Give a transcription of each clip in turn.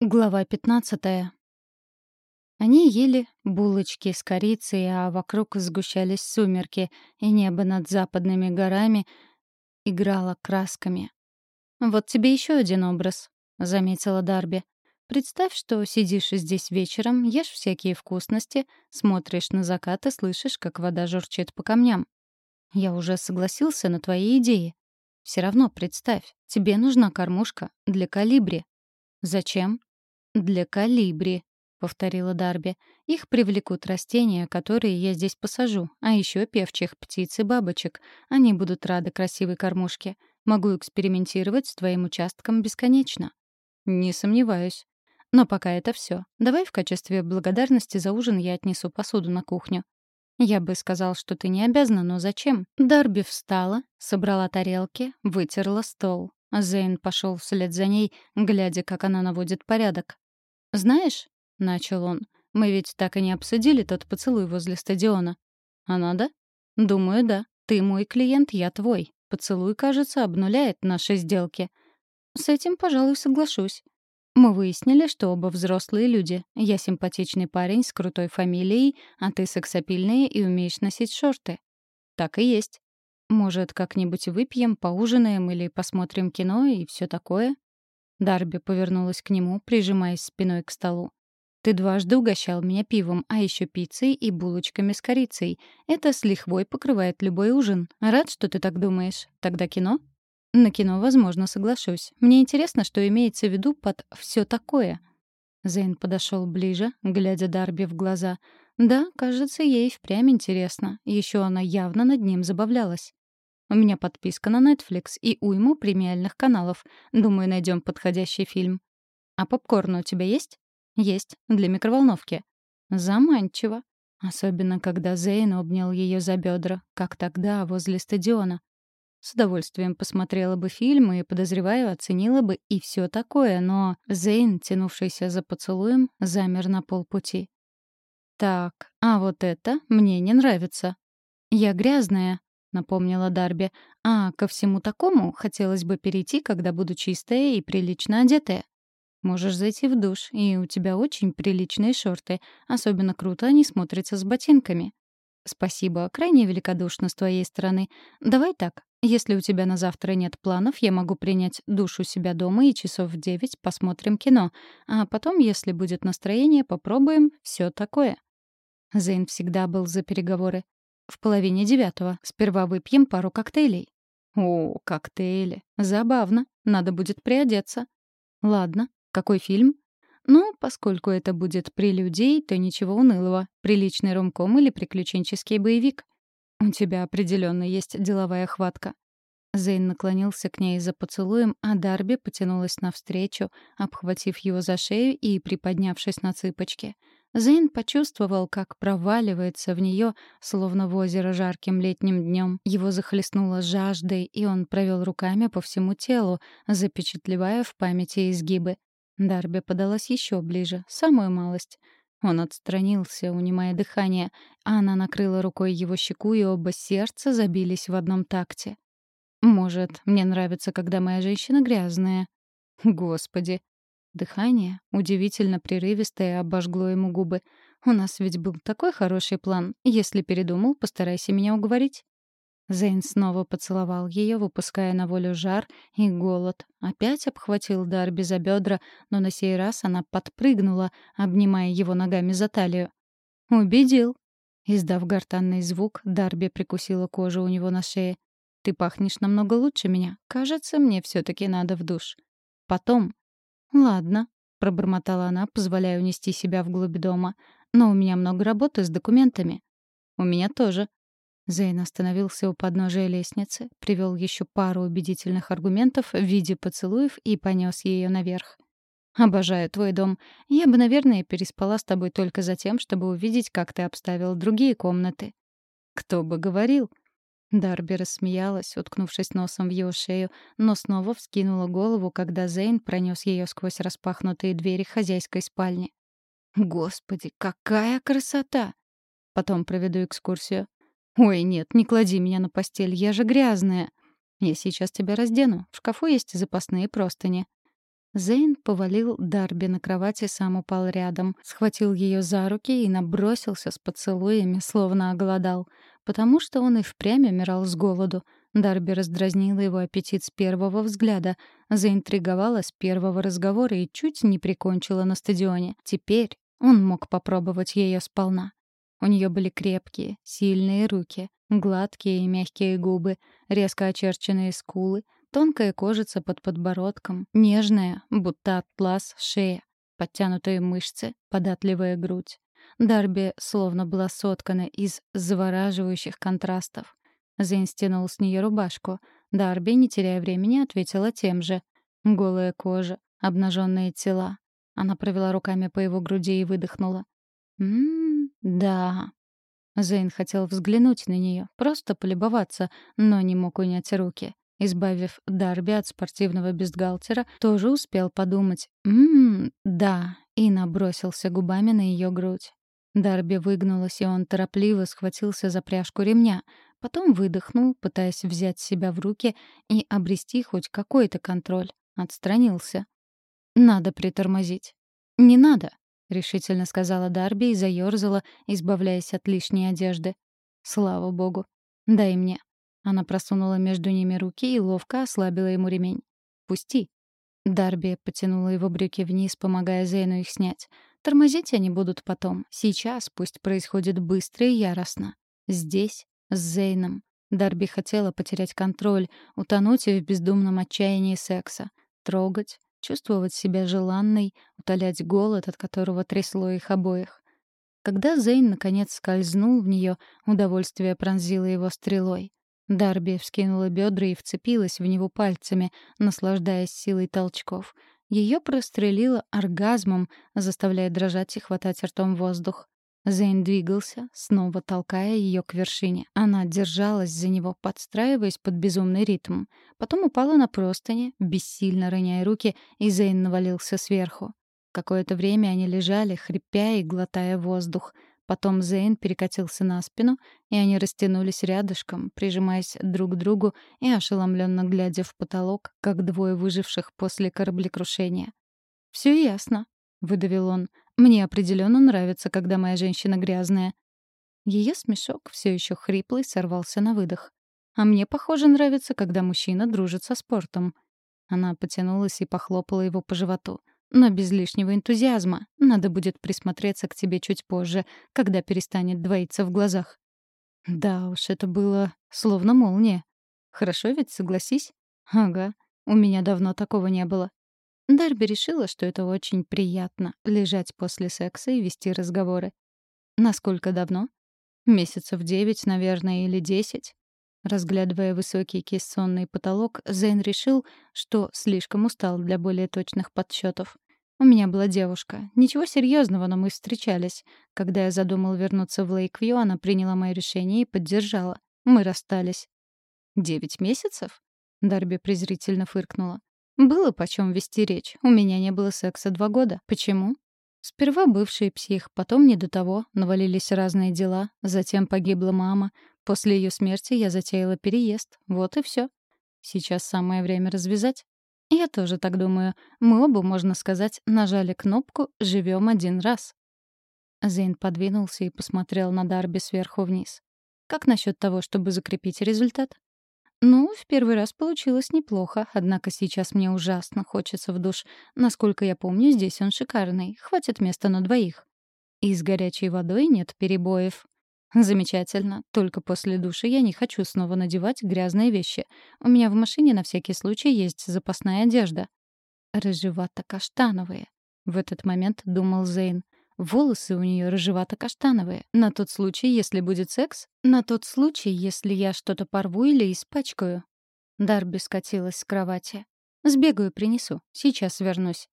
Глава 15. Они ели булочки с корицей, а вокруг сгущались сумерки, и небо над западными горами играло красками. «Вот тебе еще один образ», — заметила Дарби. «Представь, что сидишь здесь вечером, ешь всякие вкусности, смотришь на закат и слышишь, как вода журчит по камням. Я уже согласился на твои идеи. Все равно представь, тебе нужна кормушка для калибри. Зачем? «Для калибри», — повторила Дарби. «Их привлекут растения, которые я здесь посажу, а еще певчих птиц и бабочек. Они будут рады красивой кормушке. Могу экспериментировать с твоим участком бесконечно». «Не сомневаюсь. Но пока это все. Давай в качестве благодарности за ужин я отнесу посуду на кухню». «Я бы сказал, что ты не обязана, но зачем?» Дарби встала, собрала тарелки, вытерла стол. Зейн пошел вслед за ней, глядя, как она наводит порядок. «Знаешь», — начал он, — «мы ведь так и не обсудили тот поцелуй возле стадиона». «А надо?» «Думаю, да. Ты мой клиент, я твой. Поцелуй, кажется, обнуляет наши сделки». «С этим, пожалуй, соглашусь». Мы выяснили, что оба взрослые люди. Я симпатичный парень с крутой фамилией, а ты сексапильная и умеешь носить шорты. Так и есть. Может, как-нибудь выпьем, поужинаем или посмотрим кино и все такое? Дарби повернулась к нему, прижимаясь спиной к столу. «Ты дважды угощал меня пивом, а еще пиццей и булочками с корицей. Это с лихвой покрывает любой ужин. Рад, что ты так думаешь. Тогда кино?» «На кино, возможно, соглашусь. Мне интересно, что имеется в виду под все такое». Зейн подошел ближе, глядя Дарби в глаза. «Да, кажется, ей впрямь интересно. Еще она явно над ним забавлялась». У меня подписка на Netflix и уйму премиальных каналов. Думаю, найдем подходящий фильм. А попкорн у тебя есть? Есть. Для микроволновки. Заманчиво. Особенно, когда Зейн обнял ее за бедра, как тогда, возле стадиона. С удовольствием посмотрела бы фильм и, подозреваю, оценила бы и все такое, но Зейн, тянувшийся за поцелуем, замер на полпути. «Так, а вот это мне не нравится. Я грязная», — напомнила Дарби. «А ко всему такому хотелось бы перейти, когда буду чистая и прилично одетая. Можешь зайти в душ, и у тебя очень приличные шорты. Особенно круто они смотрятся с ботинками». «Спасибо, крайне великодушно с твоей стороны. Давай так, если у тебя на завтра нет планов, я могу принять душ у себя дома и часов в девять посмотрим кино. А потом, если будет настроение, попробуем все такое». Зейн всегда был за переговоры. В половине девятого. Сперва выпьем пару коктейлей. О, коктейли. Забавно. Надо будет приодеться. Ладно. Какой фильм? Ну, поскольку это будет прелюдией, то ничего унылого. Приличный ромком или приключенческий боевик. У тебя определенно есть деловая хватка. Зейн наклонился к ней за поцелуем, а Дарби потянулась навстречу, обхватив его за шею и приподнявшись на цыпочки — Зейн почувствовал, как проваливается в нее, словно в озеро жарким летним днем. Его захлестнуло жаждой, и он провел руками по всему телу, запечатлевая в памяти изгибы. Дарби подалась еще ближе, самую малость. Он отстранился, унимая дыхание, а она накрыла рукой его щеку, и оба сердца забились в одном такте. «Может, мне нравится, когда моя женщина грязная?» «Господи!» Дыхание, удивительно прерывистое, обожгло ему губы. «У нас ведь был такой хороший план. Если передумал, постарайся меня уговорить». Зейн снова поцеловал ее, выпуская на волю жар и голод. Опять обхватил Дарби за бедра, но на сей раз она подпрыгнула, обнимая его ногами за талию. «Убедил». Издав гортанный звук, Дарби прикусила кожу у него на шее. «Ты пахнешь намного лучше меня. Кажется, мне все таки надо в душ». Потом, «Ладно», — пробормотала она, позволяя унести себя вглубь дома. «Но у меня много работы с документами». «У меня тоже». Зейн остановился у подножия лестницы, привел еще пару убедительных аргументов в виде поцелуев и понес ее наверх. «Обожаю твой дом. Я бы, наверное, переспала с тобой только за тем, чтобы увидеть, как ты обставил другие комнаты». «Кто бы говорил?» Дарби рассмеялась, уткнувшись носом в его шею, но снова вскинула голову, когда Зейн пронес ее сквозь распахнутые двери хозяйской спальни. «Господи, какая красота!» Потом проведу экскурсию. «Ой, нет, не клади меня на постель, я же грязная!» «Я сейчас тебя раздену. В шкафу есть запасные простыни». Зейн повалил Дарби на кровати, сам упал рядом, схватил ее за руки и набросился с поцелуями, словно оголодал. Потому что он и впрямь умирал с голоду. Дарби раздразнила его аппетит с первого взгляда, заинтриговала с первого разговора и чуть не прикончила на стадионе. Теперь он мог попробовать ее сполна. У нее были крепкие, сильные руки, гладкие и мягкие губы, резко очерченные скулы, тонкая кожица под подбородком, нежная, будто атлас, шея, подтянутые мышцы, податливая грудь. Дарби словно была соткана из завораживающих контрастов. Зейн стянул с нее рубашку. Дарби, не теряя времени, ответила тем же. Голая кожа, обнаженные тела. Она провела руками по его груди и выдохнула. «Ммм, да». Зейн хотел взглянуть на нее, просто полюбоваться, но не мог унять руки. Избавив Дарби от спортивного бюстгальтера, тоже успел подумать «Ммм, да», и набросился губами на ее грудь. Дарби выгнулась, и он торопливо схватился за пряжку ремня, потом выдохнул, пытаясь взять себя в руки и обрести хоть какой-то контроль. Отстранился. «Надо притормозить». «Не надо», — решительно сказала Дарби и заёрзала, избавляясь от лишней одежды. «Слава богу. Дай мне». Она просунула между ними руки и ловко ослабила ему ремень. «Пусти». Дарби потянула его брюки вниз, помогая Зейну их снять. Тормозить они будут потом. Сейчас пусть происходит быстро и яростно. Здесь, с Зейном. Дарби хотела потерять контроль, утонуть в бездумном отчаянии секса. Трогать, чувствовать себя желанной, утолять голод, от которого трясло их обоих. Когда Зейн наконец скользнул в нее, удовольствие пронзило его стрелой. Дарби вскинула бедра и вцепилась в него пальцами, наслаждаясь силой толчков. Ее прострелило оргазмом, заставляя дрожать и хватать ртом воздух. Зейн двигался, снова толкая ее к вершине. Она держалась за него, подстраиваясь под безумный ритм. Потом упала на простыни, бессильно роняя руки, и Зейн навалился сверху. Какое-то время они лежали, хрипя и глотая воздух — Потом Зейн перекатился на спину, и они растянулись рядышком, прижимаясь друг к другу и ошеломленно глядя в потолок, как двое выживших после кораблекрушения. «Все ясно», — выдавил он. «Мне определенно нравится, когда моя женщина грязная». Ее смешок, все еще хриплый, сорвался на выдох. «А мне, похоже, нравится, когда мужчина дружит со спортом». Она потянулась и похлопала его по животу но без лишнего энтузиазма. Надо будет присмотреться к тебе чуть позже, когда перестанет двоиться в глазах. Да уж, это было словно молния. Хорошо ведь, согласись? Ага, у меня давно такого не было. Дарби решила, что это очень приятно — лежать после секса и вести разговоры. Насколько давно? Месяцев девять, наверное, или десять. Разглядывая высокий кессонный потолок, Зейн решил, что слишком устал для более точных подсчетов. У меня была девушка. Ничего серьезного, но мы встречались. Когда я задумал вернуться в Лейквью, она приняла мое решение и поддержала. Мы расстались. «Девять месяцев?» Дарби презрительно фыркнула. «Было почем вести речь. У меня не было секса два года. Почему?» Сперва бывший псих, потом не до того, навалились разные дела, затем погибла мама, После ее смерти я затеяла переезд. Вот и все. Сейчас самое время развязать. Я тоже так думаю. Мы оба, можно сказать, нажали кнопку «Живем один раз». Зейн подвинулся и посмотрел на Дарби сверху вниз. «Как насчет того, чтобы закрепить результат?» «Ну, в первый раз получилось неплохо, однако сейчас мне ужасно хочется в душ. Насколько я помню, здесь он шикарный. Хватит места на двоих. И с горячей водой нет перебоев. Замечательно. Только после души я не хочу снова надевать грязные вещи. У меня в машине на всякий случай есть запасная одежда. Рыжевато-каштановые. В этот момент думал Зейн. Волосы у нее рыжевато-каштановые. На тот случай, если будет секс? На тот случай, если я что-то порву или испачкаю? Дарби скатилась с кровати. «Сбегаю, принесу. Сейчас вернусь».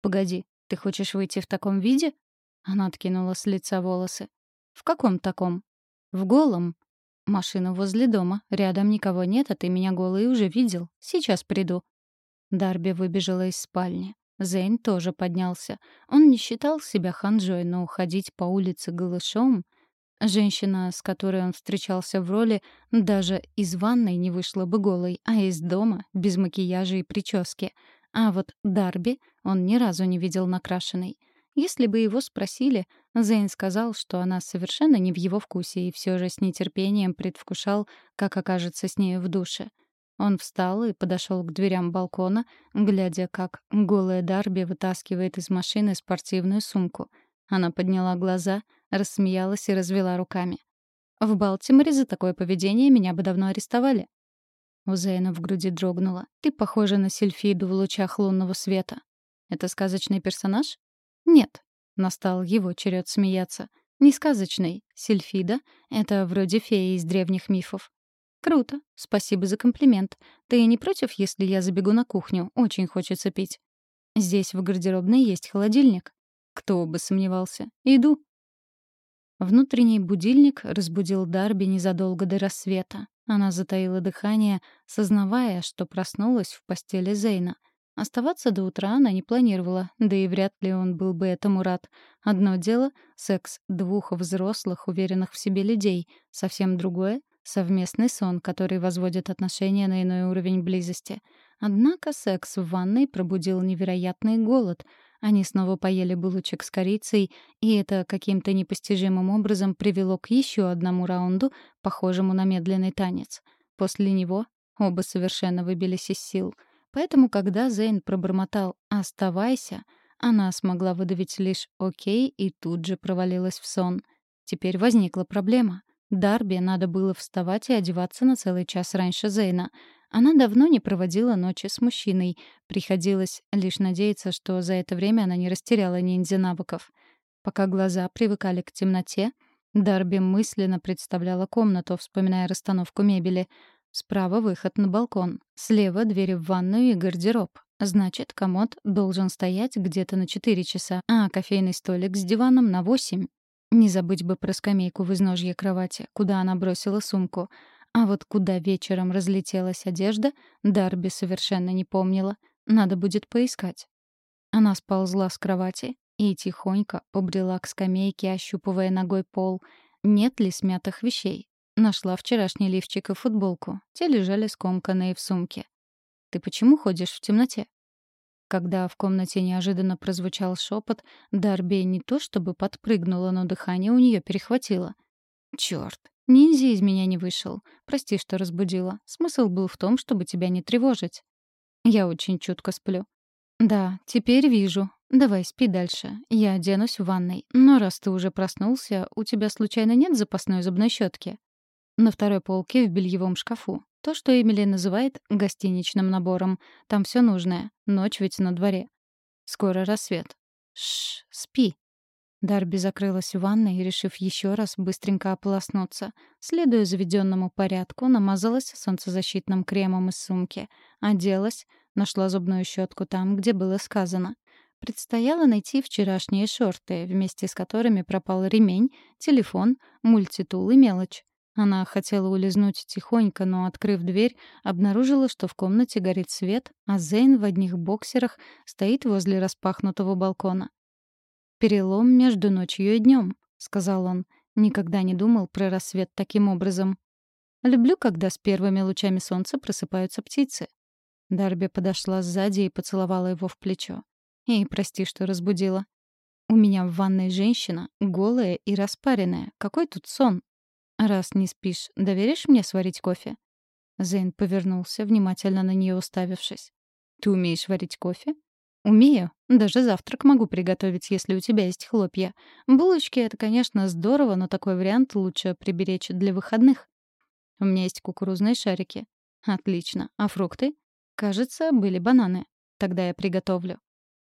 «Погоди, ты хочешь выйти в таком виде?» Она откинула с лица волосы. «В каком таком?» «В голом». «Машина возле дома. Рядом никого нет, а ты меня голый уже видел. Сейчас приду». Дарби выбежала из спальни. Зейн тоже поднялся. Он не считал себя ханжой, но уходить по улице голышом... Женщина, с которой он встречался в роли, даже из ванной не вышла бы голой, а из дома — без макияжа и прически. А вот Дарби он ни разу не видел накрашенной. Если бы его спросили, Зейн сказал, что она совершенно не в его вкусе и все же с нетерпением предвкушал, как окажется с нею в душе. Он встал и подошел к дверям балкона, глядя, как голая Дарби вытаскивает из машины спортивную сумку. Она подняла глаза, рассмеялась и развела руками. «В Балтиморе за такое поведение меня бы давно арестовали». У Зейна в груди дрогнула. «Ты похожа на сельфиду в лучах лунного света». «Это сказочный персонаж?» «Нет», — настал его черед смеяться. «Не сказочный. Сильфида — это вроде феи из древних мифов». «Круто. Спасибо за комплимент. Ты не против, если я забегу на кухню? Очень хочется пить». «Здесь в гардеробной есть холодильник». «Кто бы сомневался. Иду». Внутренний будильник разбудил Дарби незадолго до рассвета. Она затаила дыхание, сознавая, что проснулась в постели Зейна — Оставаться до утра она не планировала, да и вряд ли он был бы этому рад. Одно дело — секс двух взрослых, уверенных в себе людей, совсем другое — совместный сон, который возводит отношения на иной уровень близости. Однако секс в ванной пробудил невероятный голод. Они снова поели булочек с корицей, и это каким-то непостижимым образом привело к еще одному раунду, похожему на медленный танец. После него оба совершенно выбились из сил — Поэтому, когда Зейн пробормотал «оставайся», она смогла выдавить лишь «окей» и тут же провалилась в сон. Теперь возникла проблема. Дарби надо было вставать и одеваться на целый час раньше Зейна. Она давно не проводила ночи с мужчиной. Приходилось лишь надеяться, что за это время она не растеряла ниндзя-навыков. Пока глаза привыкали к темноте, Дарби мысленно представляла комнату, вспоминая расстановку мебели. Справа выход на балкон. Слева двери в ванную и гардероб. Значит, комод должен стоять где-то на 4 часа, а кофейный столик с диваном на 8. Не забыть бы про скамейку в изножье кровати, куда она бросила сумку. А вот куда вечером разлетелась одежда, Дарби совершенно не помнила. Надо будет поискать. Она сползла с кровати и тихонько побрела к скамейке, ощупывая ногой пол. Нет ли смятых вещей? Нашла вчерашний лифчик и футболку. Те лежали скомканные в сумке. «Ты почему ходишь в темноте?» Когда в комнате неожиданно прозвучал шепот, Дарби не то чтобы подпрыгнула, но дыхание у нее перехватило. «Чёрт, ниндзя из меня не вышел. Прости, что разбудила. Смысл был в том, чтобы тебя не тревожить. Я очень чутко сплю». «Да, теперь вижу. Давай, спи дальше. Я оденусь в ванной. Но раз ты уже проснулся, у тебя случайно нет запасной зубной щетки? На второй полке в бельевом шкафу. То, что Эмили называет гостиничным набором. Там все нужное. Ночь ведь на дворе. Скоро рассвет. Шш, спи. Дарби закрылась в ванной, решив еще раз быстренько ополоснуться. Следуя заведенному порядку, намазалась солнцезащитным кремом из сумки. Оделась, нашла зубную щетку там, где было сказано. Предстояло найти вчерашние шорты, вместе с которыми пропал ремень, телефон, мультитул и мелочь. Она хотела улизнуть тихонько, но, открыв дверь, обнаружила, что в комнате горит свет, а Зейн в одних боксерах стоит возле распахнутого балкона. «Перелом между ночью и днем», — сказал он. Никогда не думал про рассвет таким образом. «Люблю, когда с первыми лучами солнца просыпаются птицы». Дарби подошла сзади и поцеловала его в плечо. «И прости, что разбудила. У меня в ванной женщина, голая и распаренная. Какой тут сон?» «Раз не спишь, доверишь мне сварить кофе?» Зейн повернулся, внимательно на нее уставившись. «Ты умеешь варить кофе?» «Умею. Даже завтрак могу приготовить, если у тебя есть хлопья. Булочки — это, конечно, здорово, но такой вариант лучше приберечь для выходных. У меня есть кукурузные шарики. Отлично. А фрукты? Кажется, были бананы. Тогда я приготовлю.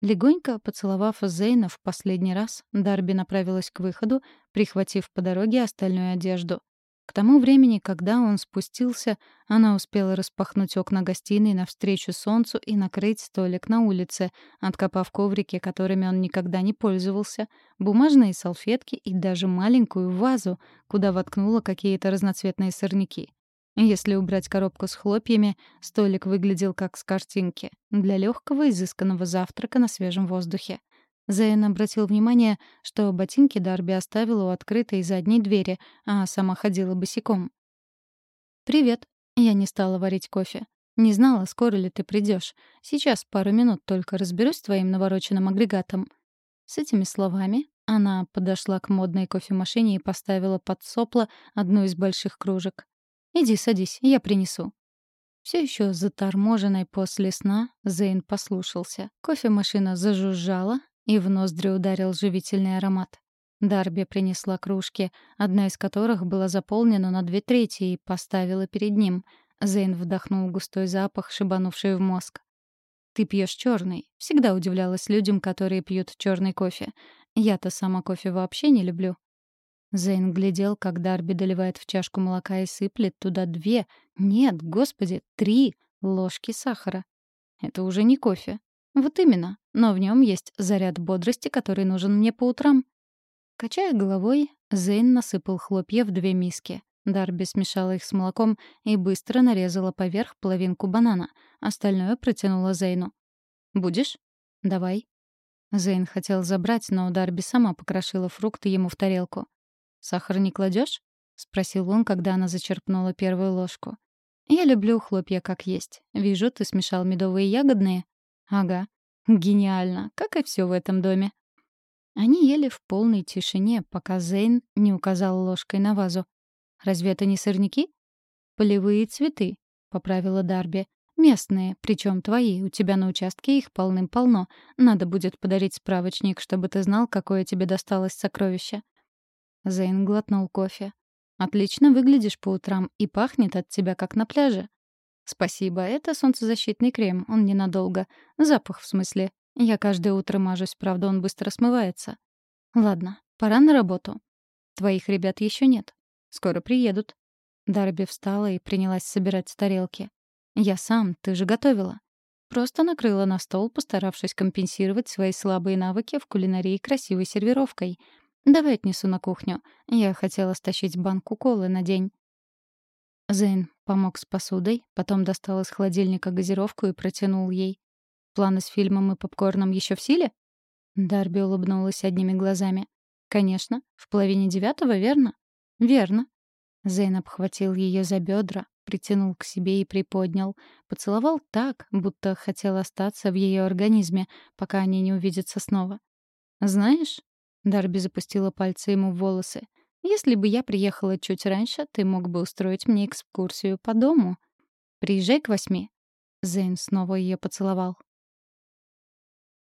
Легонько поцеловав Зейна в последний раз, Дарби направилась к выходу, прихватив по дороге остальную одежду. К тому времени, когда он спустился, она успела распахнуть окна гостиной навстречу солнцу и накрыть столик на улице, откопав коврики, которыми он никогда не пользовался, бумажные салфетки и даже маленькую вазу, куда воткнула какие-то разноцветные сорняки. Если убрать коробку с хлопьями, столик выглядел как с картинки для легкого изысканного завтрака на свежем воздухе. Зейн обратил внимание, что ботинки Дарби оставила у открытой задней двери, а сама ходила босиком. «Привет». Я не стала варить кофе. Не знала, скоро ли ты придешь. Сейчас пару минут только разберусь с твоим навороченным агрегатом». С этими словами она подошла к модной кофемашине и поставила под сопло одну из больших кружек. «Иди, садись, я принесу». Все еще заторможенный после сна, Зейн послушался. Кофемашина зажужжала, и в ноздри ударил живительный аромат. Дарби принесла кружки, одна из которых была заполнена на две трети, и поставила перед ним. Зейн вдохнул густой запах, шибанувший в мозг. «Ты пьешь черный. Всегда удивлялась людям, которые пьют черный кофе. Я-то сама кофе вообще не люблю». Зейн глядел, как Дарби доливает в чашку молока и сыплет туда две, нет, господи, три ложки сахара. Это уже не кофе. Вот именно, но в нем есть заряд бодрости, который нужен мне по утрам. Качая головой, Зейн насыпал хлопья в две миски. Дарби смешала их с молоком и быстро нарезала поверх половинку банана. Остальное протянула Зейну. «Будешь?» «Давай». Зейн хотел забрать, но Дарби сама покрошила фрукты ему в тарелку. «Сахар не кладешь? спросил он, когда она зачерпнула первую ложку. «Я люблю хлопья как есть. Вижу, ты смешал медовые и ягодные». «Ага. Гениально, как и все в этом доме». Они ели в полной тишине, пока Зейн не указал ложкой на вазу. «Разве это не сорняки?» «Полевые цветы», — поправила Дарби. «Местные, причем твои. У тебя на участке их полным-полно. Надо будет подарить справочник, чтобы ты знал, какое тебе досталось сокровище». Зейн глотнул кофе. «Отлично выглядишь по утрам и пахнет от тебя, как на пляже». «Спасибо, это солнцезащитный крем, он ненадолго. Запах, в смысле. Я каждое утро мажусь, правда, он быстро смывается. Ладно, пора на работу. Твоих ребят еще нет. Скоро приедут. Дарби встала и принялась собирать тарелки. Я сам, ты же готовила. Просто накрыла на стол, постаравшись компенсировать свои слабые навыки в кулинарии красивой сервировкой. Давай отнесу на кухню. Я хотела стащить банку колы на день. Зейн помог с посудой, потом достал из холодильника газировку и протянул ей. Планы с фильмом и попкорном еще в силе? Дарби улыбнулась одними глазами. Конечно, в половине девятого, верно? Верно. Зейн обхватил ее за бедра, притянул к себе и приподнял. Поцеловал так, будто хотел остаться в ее организме, пока они не увидятся снова. «Знаешь...» — Дарби запустила пальцы ему в волосы. «Если бы я приехала чуть раньше, ты мог бы устроить мне экскурсию по дому. Приезжай к восьми». Зейн снова ее поцеловал.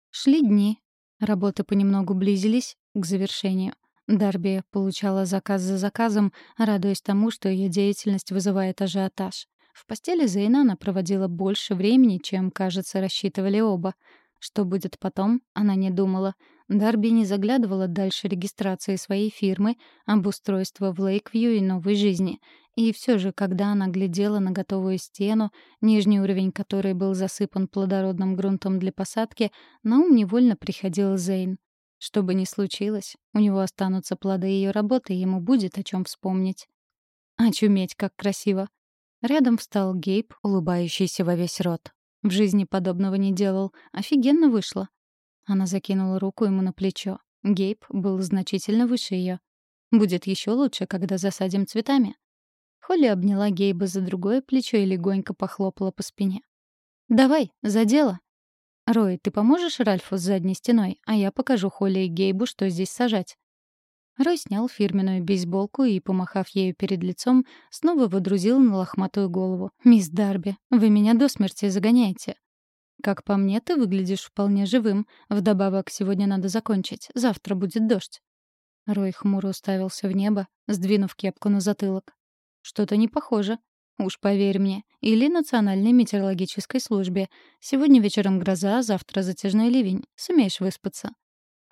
Шли дни. Работы понемногу близились к завершению. Дарби получала заказ за заказом, радуясь тому, что ее деятельность вызывает ажиотаж. В постели Зейна она проводила больше времени, чем, кажется, рассчитывали оба. Что будет потом, она не думала. Дарби не заглядывала дальше регистрации своей фирмы, обустройства в Лейквью и новой жизни. И все же, когда она глядела на готовую стену, нижний уровень которой был засыпан плодородным грунтом для посадки, на ум невольно приходил Зейн. Что бы ни случилось, у него останутся плоды ее работы, и ему будет о чем вспомнить. Очуметь, как красиво. Рядом встал Гейб, улыбающийся во весь рот. В жизни подобного не делал. Офигенно вышло. Она закинула руку ему на плечо. Гейб был значительно выше ее. Будет еще лучше, когда засадим цветами. Холли обняла Гейба за другое плечо и легонько похлопала по спине. «Давай, за дело!» «Рой, ты поможешь Ральфу с задней стеной, а я покажу Холли и Гейбу, что здесь сажать». Рой снял фирменную бейсболку и, помахав ею перед лицом, снова водрузил на лохматую голову. «Мисс Дарби, вы меня до смерти загоняете». «Как по мне, ты выглядишь вполне живым. Вдобавок, сегодня надо закончить. Завтра будет дождь». Рой хмуро уставился в небо, сдвинув кепку на затылок. Что-то не похоже. Уж поверь мне. Или Национальной метеорологической службе. Сегодня вечером гроза, завтра затяжной ливень. Сумеешь выспаться?»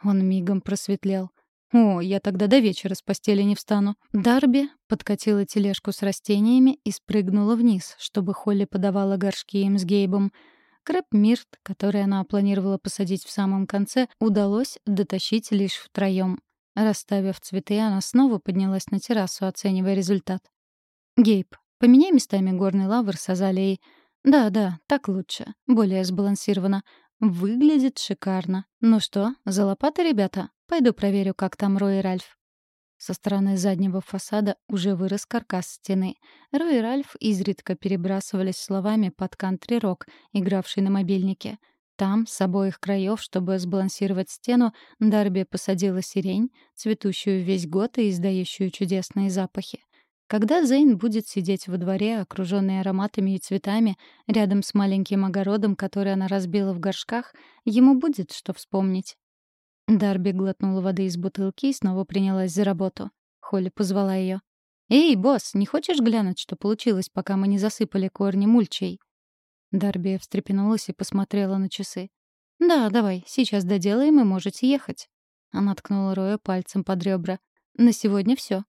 Он мигом просветлел. «О, я тогда до вечера с постели не встану». Дарби подкатила тележку с растениями и спрыгнула вниз, чтобы Холли подавала горшки им с Гейбом. Крэп Мирт, который она планировала посадить в самом конце, удалось дотащить лишь втроем. Расставив цветы, она снова поднялась на террасу, оценивая результат. «Гейб, поменяй местами горный лавр с азалией. Да, да, так лучше. Более сбалансировано. Выглядит шикарно. Ну что, за лопаты, ребята? Пойду проверю, как там Рой и Ральф». Со стороны заднего фасада уже вырос каркас стены. Рой и Ральф изредка перебрасывались словами под кантри-рок, игравший на мобильнике. Там, с обоих краев, чтобы сбалансировать стену, Дарби посадила сирень, цветущую весь год и издающую чудесные запахи. Когда Зейн будет сидеть во дворе, окружённый ароматами и цветами, рядом с маленьким огородом, который она разбила в горшках, ему будет что вспомнить. Дарби глотнула воды из бутылки и снова принялась за работу. Холли позвала ее. «Эй, босс, не хочешь глянуть, что получилось, пока мы не засыпали корни мульчей?» Дарби встрепенулась и посмотрела на часы. «Да, давай, сейчас доделаем и можете ехать». Она ткнула Роя пальцем под ребра. «На сегодня все.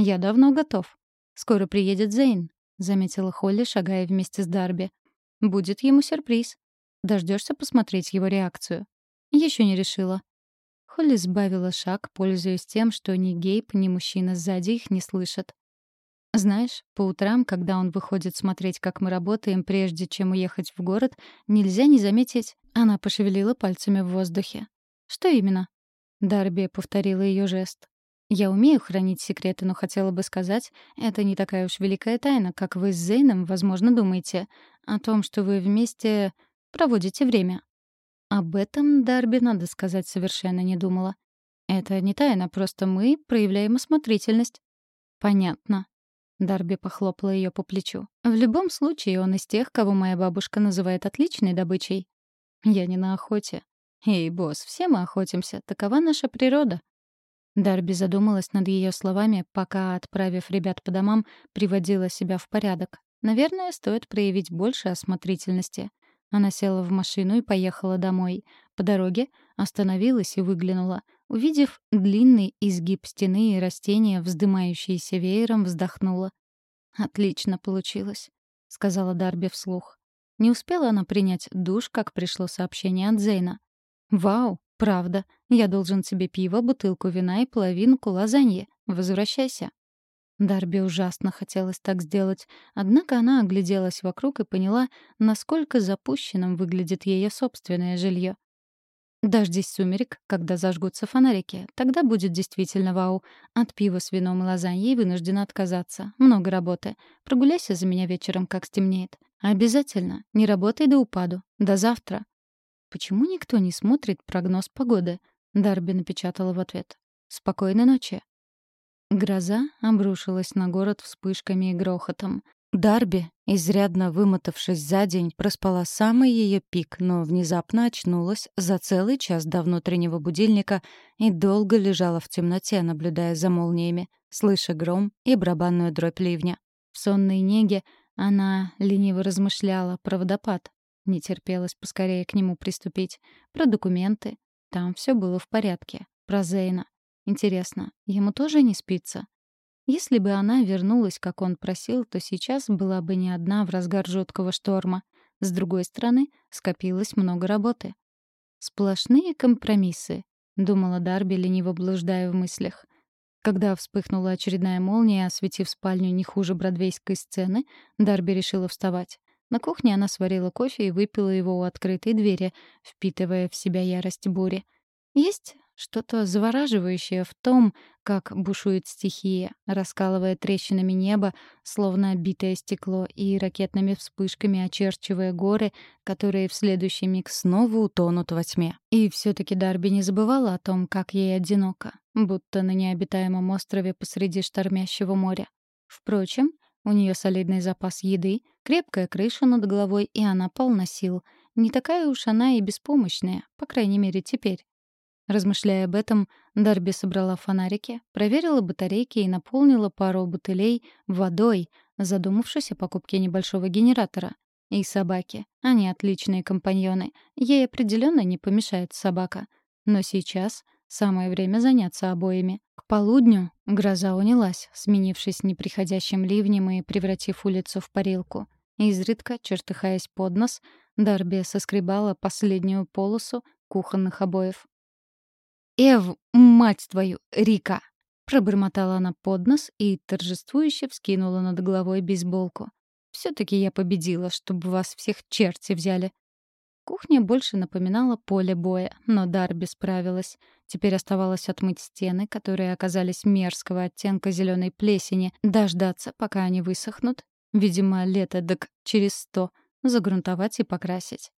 «Я давно готов. Скоро приедет Зейн», — заметила Холли, шагая вместе с Дарби. «Будет ему сюрприз. Дождешься посмотреть его реакцию?» Еще не решила. Холли сбавила шаг, пользуясь тем, что ни Гейб, ни мужчина сзади их не слышат. Знаешь, по утрам, когда он выходит смотреть, как мы работаем, прежде чем уехать в город, нельзя не заметить... Она пошевелила пальцами в воздухе. Что именно? Дарби повторила ее жест. Я умею хранить секреты, но хотела бы сказать, это не такая уж великая тайна, как вы с Зейном, возможно, думаете. О том, что вы вместе проводите время. Об этом Дарби, надо сказать, совершенно не думала. Это не тайна, просто мы проявляем осмотрительность. Понятно. Дарби похлопала ее по плечу. В любом случае, он из тех, кого моя бабушка называет отличной добычей. Я не на охоте. Эй, босс, все мы охотимся. Такова наша природа. Дарби задумалась над ее словами, пока, отправив ребят по домам, приводила себя в порядок. Наверное, стоит проявить больше осмотрительности. Она села в машину и поехала домой. По дороге остановилась и выглянула. Увидев длинный изгиб стены и растения, вздымающиеся веером, вздохнула. «Отлично получилось», — сказала Дарби вслух. Не успела она принять душ, как пришло сообщение от Зейна. «Вау, правда. Я должен тебе пиво, бутылку вина и половинку лазаньи. Возвращайся». Дарби ужасно хотелось так сделать, однако она огляделась вокруг и поняла, насколько запущенным выглядит ее собственное жилье. Дождись сумерек, когда зажгутся фонарики. Тогда будет действительно вау. От пива с вином и лазаньей вынуждена отказаться. Много работы. Прогуляйся за меня вечером, как стемнеет. Обязательно. Не работай до упаду. До завтра. Почему никто не смотрит прогноз погоды? Дарби напечатала в ответ. Спокойной ночи. Гроза обрушилась на город вспышками и грохотом. Дарби, изрядно вымотавшись за день, проспала самый ее пик, но внезапно очнулась за целый час до внутреннего будильника и долго лежала в темноте, наблюдая за молниями, слыша гром и барабанную дробь ливня. В сонной неге она лениво размышляла про водопад. Не терпелось поскорее к нему приступить. Про документы. Там все было в порядке. Про Зейна. Интересно, ему тоже не спится? Если бы она вернулась, как он просил, то сейчас была бы не одна в разгар жуткого шторма. С другой стороны, скопилось много работы. «Сплошные компромиссы», — думала Дарби, лениво блуждая в мыслях. Когда вспыхнула очередная молния, осветив спальню не хуже бродвейской сцены, Дарби решила вставать. На кухне она сварила кофе и выпила его у открытой двери, впитывая в себя ярость бури. Есть что-то завораживающее в том, как бушует стихия, раскалывая трещинами небо, словно битое стекло, и ракетными вспышками очерчивая горы, которые в следующий миг снова утонут во тьме. И все таки Дарби не забывала о том, как ей одиноко, будто на необитаемом острове посреди штормящего моря. Впрочем, у нее солидный запас еды, крепкая крыша над головой, и она полна сил. Не такая уж она и беспомощная, по крайней мере, теперь. Размышляя об этом, Дарби собрала фонарики, проверила батарейки и наполнила пару бутылей водой, задумавшись о покупке небольшого генератора. И собаки. Они отличные компаньоны. Ей определенно не помешает собака. Но сейчас самое время заняться обоими. К полудню гроза унялась, сменившись неприходящим ливнем и превратив улицу в парилку. Изредка, чертыхаясь под нос, Дарби соскребала последнюю полосу кухонных обоев. «Эв, мать твою, Рика!» Пробормотала она под нос и торжествующе вскинула над головой бейсболку. все таки я победила, чтобы вас всех черти взяли». Кухня больше напоминала поле боя, но Дарби справилась. Теперь оставалось отмыть стены, которые оказались мерзкого оттенка зеленой плесени, дождаться, пока они высохнут, видимо, лето дак через сто, загрунтовать и покрасить.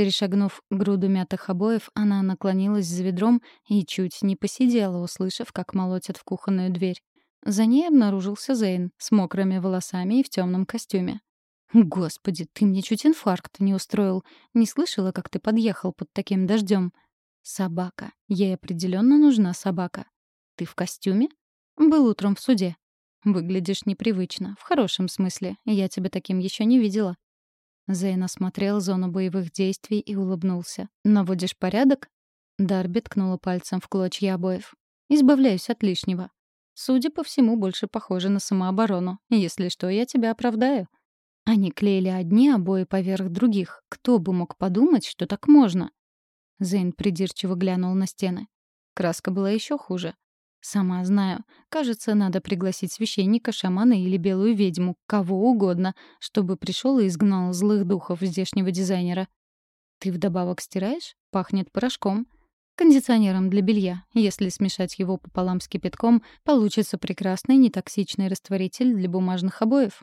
Перешагнув груду мятых обоев, она наклонилась за ведром и чуть не посидела, услышав, как молотят в кухонную дверь. За ней обнаружился Зейн с мокрыми волосами и в темном костюме. «Господи, ты мне чуть инфаркт не устроил. Не слышала, как ты подъехал под таким дождем. Собака. Ей определенно нужна собака. Ты в костюме? Был утром в суде. Выглядишь непривычно, в хорошем смысле. Я тебя таким еще не видела. Зейн осмотрел зону боевых действий и улыбнулся. «Наводишь порядок?» Дарби ткнула пальцем в клочья обоев. «Избавляюсь от лишнего. Судя по всему, больше похоже на самооборону. Если что, я тебя оправдаю». Они клеили одни обои поверх других. Кто бы мог подумать, что так можно? Зейн придирчиво глянул на стены. Краска была еще хуже. Сама знаю. Кажется, надо пригласить священника, шамана или белую ведьму, кого угодно, чтобы пришел и изгнал злых духов здешнего дизайнера. Ты вдобавок стираешь? Пахнет порошком. Кондиционером для белья. Если смешать его пополам с кипятком, получится прекрасный нетоксичный растворитель для бумажных обоев.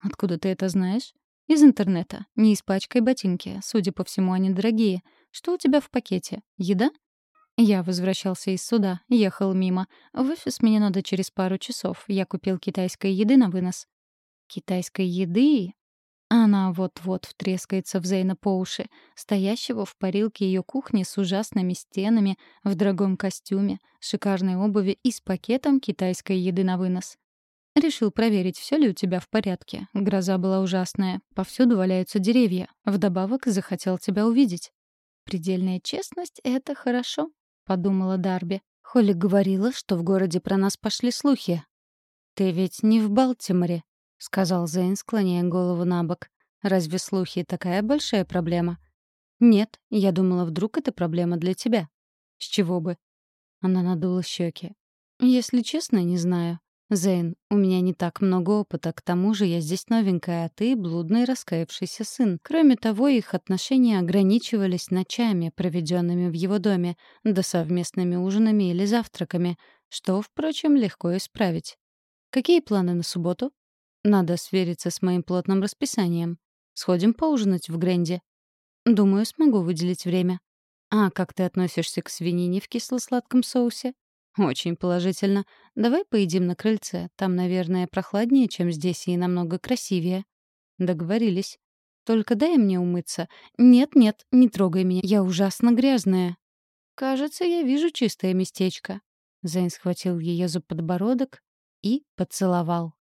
Откуда ты это знаешь? Из интернета. Не испачкай ботинки. Судя по всему, они дорогие. Что у тебя в пакете? Еда? Я возвращался из суда, ехал мимо. В офис мне надо через пару часов. Я купил китайской еды на вынос. Китайской еды? Она вот-вот втрескается в Зейна по уши, стоящего в парилке ее кухни с ужасными стенами, в дорогом костюме, шикарной обуви и с пакетом китайской еды на вынос. Решил проверить, все ли у тебя в порядке. Гроза была ужасная. Повсюду валяются деревья. Вдобавок захотел тебя увидеть. Предельная честность — это хорошо. — подумала Дарби. Холли говорила, что в городе про нас пошли слухи. «Ты ведь не в Балтиморе», — сказал Зейн, склоняя голову на бок. «Разве слухи такая большая проблема?» «Нет, я думала, вдруг это проблема для тебя». «С чего бы?» Она надула щеки. «Если честно, не знаю. «Зейн, у меня не так много опыта, к тому же я здесь новенькая, а ты — блудный раскаявшийся сын. Кроме того, их отношения ограничивались ночами, проведенными в его доме, да совместными ужинами или завтраками, что, впрочем, легко исправить. Какие планы на субботу? Надо свериться с моим плотным расписанием. Сходим поужинать в Гренде. Думаю, смогу выделить время. А как ты относишься к свинине в кисло-сладком соусе? «Очень положительно. Давай поедим на крыльце. Там, наверное, прохладнее, чем здесь, и намного красивее». Договорились. «Только дай мне умыться. Нет-нет, не трогай меня. Я ужасно грязная». «Кажется, я вижу чистое местечко». Зайн схватил ее за подбородок и поцеловал.